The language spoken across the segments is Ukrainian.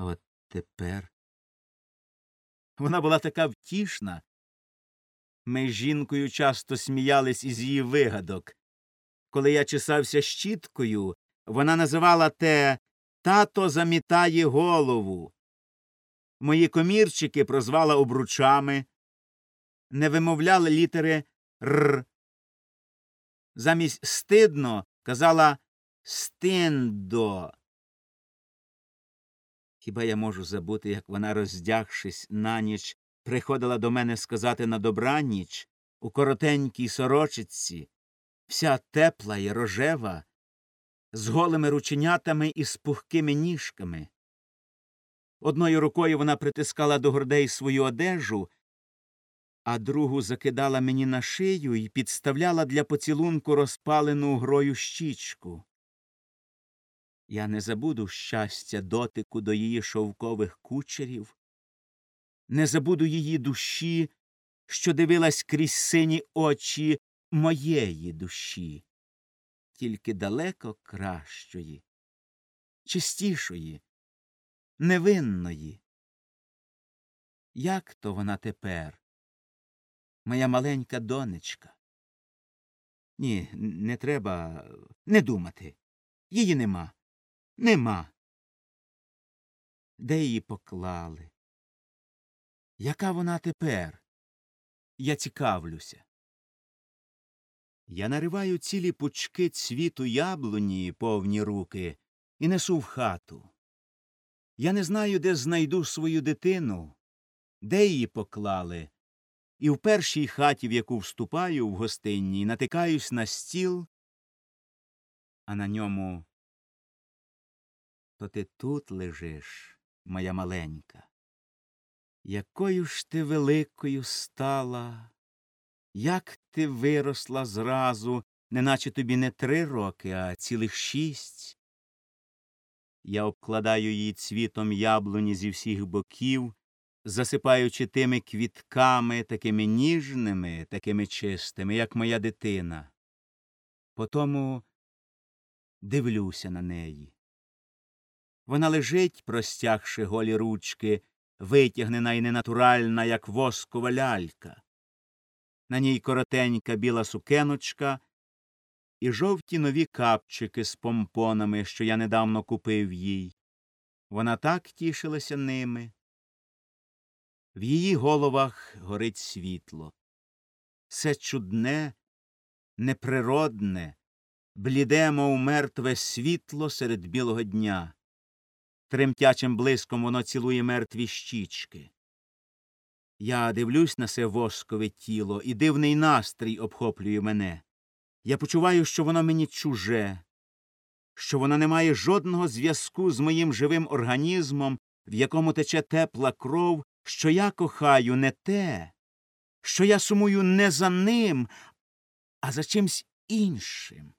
От тепер. Вона була така втішна. Ми з жінкою часто сміялись із її вигадок. Коли я чесався щіткою, вона називала те тато замітає голову. Мої комірчики прозвала обручами, не вимовляли літери Р. Замість стидно казала стиндо. Хіба я можу забути, як вона, роздягшись на ніч, приходила до мене сказати на добраніч у коротенькій сорочиці, вся тепла і рожева, з голими рученятами і з пухкими ніжками. Одною рукою вона притискала до грудей свою одежу, а другу закидала мені на шию і підставляла для поцілунку розпалену грою щічку. Я не забуду щастя дотику до її шовкових кучерів, не забуду її душі, що дивилась крізь сині очі моєї душі, тільки далеко кращої, чистішої, невинної. Як то вона тепер, моя маленька донечка? Ні, не треба не думати. Її нема. Нема. Де її поклали? Яка вона тепер? Я цікавлюся. Я нариваю цілі пучки цвіту яблуні, повні руки, і несу в хату. Я не знаю, де знайду свою дитину, де її поклали, і в першій хаті, в яку вступаю в гостинній, натикаюсь на стіл, а на ньому то ти тут лежиш, моя маленька. Якою ж ти великою стала, як ти виросла зразу, неначе тобі не три роки, а цілих шість. Я обкладаю її цвітом яблуні зі всіх боків, засипаючи тими квітками, такими ніжними, такими чистими, як моя дитина. Потому дивлюся на неї. Вона лежить, простягши голі ручки, витягнена і ненатуральна, як воскова лялька. На ній коротенька біла сукеночка і жовті нові капчики з помпонами, що я недавно купив їй. Вона так тішилася ними. В її головах горить світло. Все чудне, неприродне, бліде, мов мертве світло серед білого дня. Тремтячим блиском воно цілує мертві щічки. Я дивлюсь на се воскове тіло, і дивний настрій обхоплює мене. Я почуваю, що воно мені чуже, що воно не має жодного зв'язку з моїм живим організмом, в якому тече тепла кров, що я кохаю не те, що я сумую не за ним, а за чимсь іншим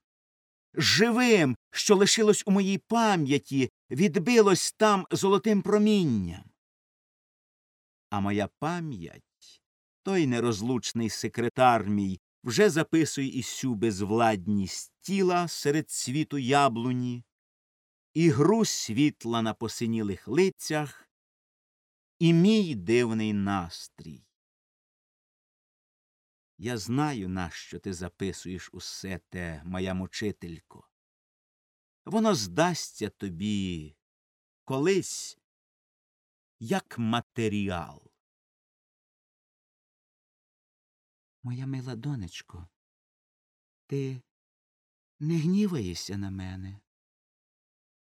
живим, що лишилось у моїй пам'яті, відбилось там золотим промінням. А моя пам'ять, той нерозлучний секретар мій, вже записує і сю безвладність тіла серед світу яблуні, і гру світла на посинілих лицях, і мій дивний настрій. Я знаю, нащо ти записуєш усе те, моя мучителько. Воно здасться тобі колись як матеріал. Моя мила донечко, ти не гніваєшся на мене.